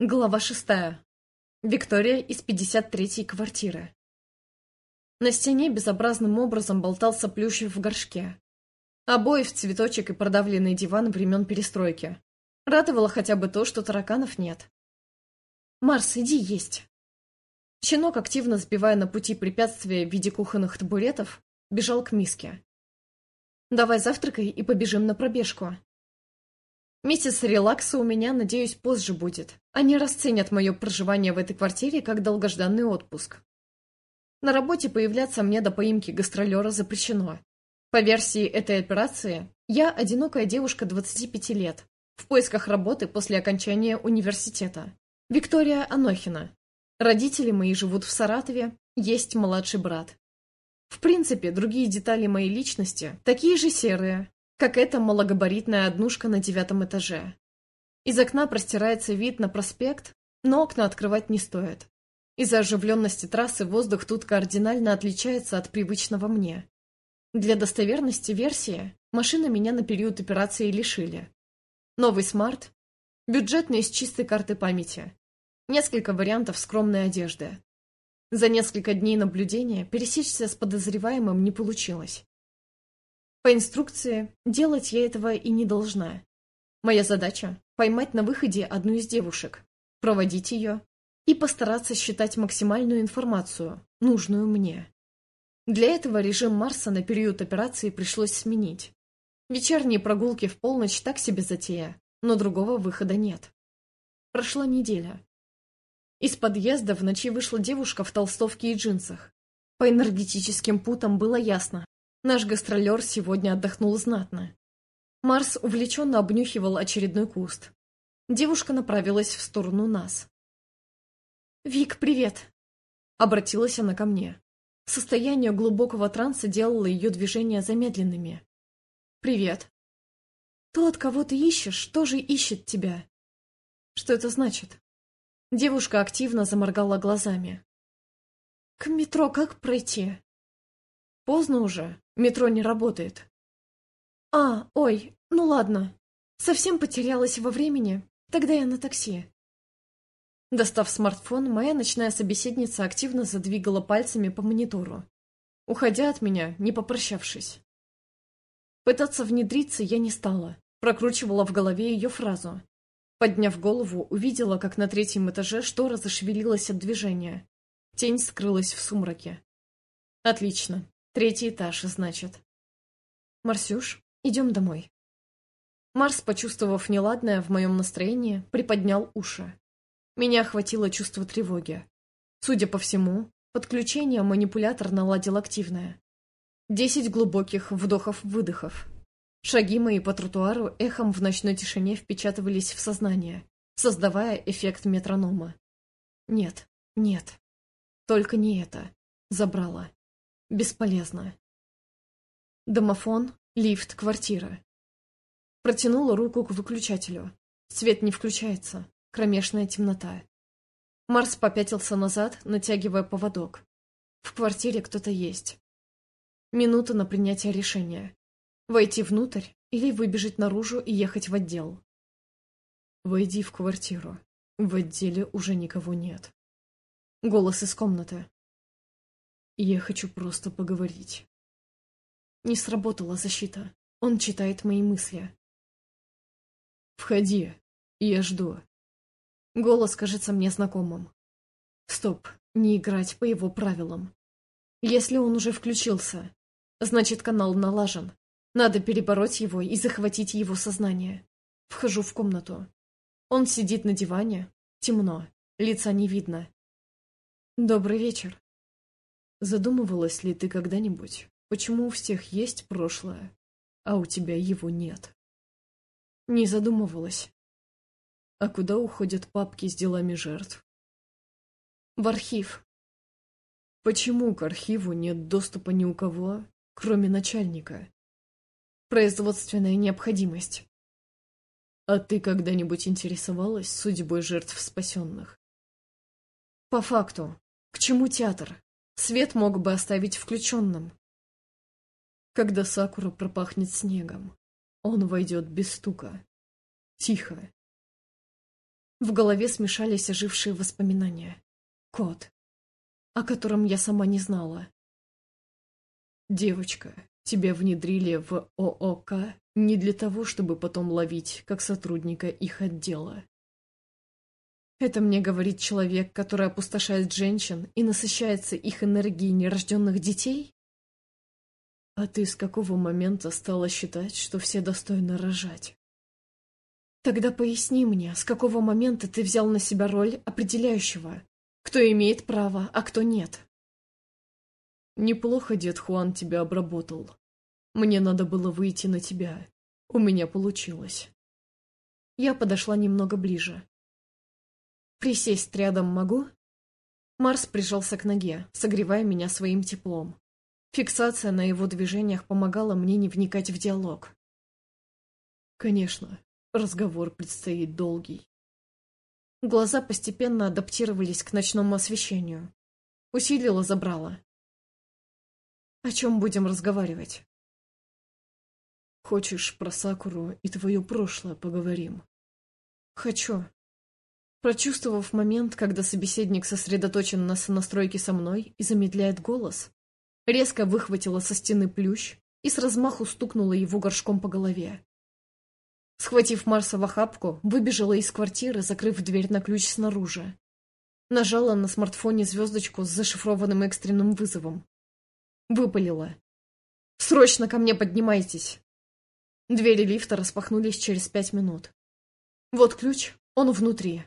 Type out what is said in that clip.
Глава шестая. Виктория из 53-й квартиры. На стене безобразным образом болтался плющев в горшке. Обои в цветочек и продавленный диван времен перестройки. Радовало хотя бы то, что тараканов нет. «Марс, иди есть!» Щенок, активно сбивая на пути препятствия в виде кухонных табуретов, бежал к миске. «Давай завтракай и побежим на пробежку», Месяц релакса у меня, надеюсь, позже будет. Они расценят мое проживание в этой квартире как долгожданный отпуск. На работе появляться мне до поимки гастролера запрещено. По версии этой операции, я одинокая девушка 25 лет, в поисках работы после окончания университета. Виктория Анохина. Родители мои живут в Саратове, есть младший брат. В принципе, другие детали моей личности такие же серые, как эта малогабаритная однушка на девятом этаже. Из окна простирается вид на проспект, но окна открывать не стоит. Из-за оживленности трассы воздух тут кардинально отличается от привычного мне. Для достоверности версии машины меня на период операции лишили. Новый смарт, бюджетный из чистой карты памяти, несколько вариантов скромной одежды. За несколько дней наблюдения пересечься с подозреваемым не получилось. По инструкции, делать я этого и не должна. Моя задача – поймать на выходе одну из девушек, проводить ее и постараться считать максимальную информацию, нужную мне. Для этого режим Марса на период операции пришлось сменить. Вечерние прогулки в полночь так себе затея, но другого выхода нет. Прошла неделя. Из подъезда в ночи вышла девушка в толстовке и джинсах. По энергетическим путам было ясно, Наш гастролер сегодня отдохнул знатно. Марс увлеченно обнюхивал очередной куст. Девушка направилась в сторону нас. «Вик, привет!» Обратилась она ко мне. Состояние глубокого транса делало ее движения замедленными. «Привет!» «Тот, кого ты ищешь, тоже ищет тебя». «Что это значит?» Девушка активно заморгала глазами. «К метро как пройти?» «Поздно уже. Метро не работает. А, ой, ну ладно. Совсем потерялась во времени. Тогда я на такси. Достав смартфон, моя ночная собеседница активно задвигала пальцами по монитору, уходя от меня, не попрощавшись. Пытаться внедриться я не стала, прокручивала в голове ее фразу. Подняв голову, увидела, как на третьем этаже штора зашевелилась от движения. Тень скрылась в сумраке. Отлично. Третий этаж, значит. Марсюш, идем домой. Марс, почувствовав неладное в моем настроении, приподнял уши. Меня охватило чувство тревоги. Судя по всему, подключение манипулятор наладил активное. Десять глубоких вдохов-выдохов. Шаги мои по тротуару эхом в ночной тишине впечатывались в сознание, создавая эффект метронома. Нет, нет. Только не это. Забрала. Бесполезно. Домофон, лифт, квартира. Протянула руку к выключателю. Свет не включается. Кромешная темнота. Марс попятился назад, натягивая поводок. В квартире кто-то есть. Минута на принятие решения. Войти внутрь или выбежать наружу и ехать в отдел. Войди в квартиру. В отделе уже никого нет. Голос из комнаты. Я хочу просто поговорить. Не сработала защита. Он читает мои мысли. Входи. Я жду. Голос кажется мне знакомым. Стоп, не играть по его правилам. Если он уже включился, значит канал налажен. Надо перебороть его и захватить его сознание. Вхожу в комнату. Он сидит на диване. Темно. Лица не видно. Добрый вечер. Задумывалась ли ты когда-нибудь, почему у всех есть прошлое, а у тебя его нет? Не задумывалась. А куда уходят папки с делами жертв? В архив. Почему к архиву нет доступа ни у кого, кроме начальника? Производственная необходимость. А ты когда-нибудь интересовалась судьбой жертв спасенных? По факту. К чему театр? Свет мог бы оставить включенным. Когда Сакура пропахнет снегом, он войдет без стука. Тихо. В голове смешались ожившие воспоминания. Кот, о котором я сама не знала. Девочка, тебя внедрили в ООК не для того, чтобы потом ловить, как сотрудника их отдела. Это мне говорит человек, который опустошает женщин и насыщается их энергией нерожденных детей? А ты с какого момента стала считать, что все достойны рожать? Тогда поясни мне, с какого момента ты взял на себя роль определяющего, кто имеет право, а кто нет? Неплохо дед Хуан тебя обработал. Мне надо было выйти на тебя. У меня получилось. Я подошла немного ближе. Присесть рядом могу? Марс прижался к ноге, согревая меня своим теплом. Фиксация на его движениях помогала мне не вникать в диалог. Конечно, разговор предстоит долгий. Глаза постепенно адаптировались к ночному освещению. Усилила забрала. О чем будем разговаривать? Хочешь про Сакуру и твое прошлое поговорим? Хочу. Прочувствовав момент, когда собеседник сосредоточен на сонастройке со мной и замедляет голос, резко выхватила со стены плющ и с размаху стукнула его горшком по голове. Схватив Марса в охапку, выбежала из квартиры, закрыв дверь на ключ снаружи. Нажала на смартфоне звездочку с зашифрованным экстренным вызовом. Выпалила. «Срочно ко мне поднимайтесь!» Двери лифта распахнулись через пять минут. Вот ключ, он внутри.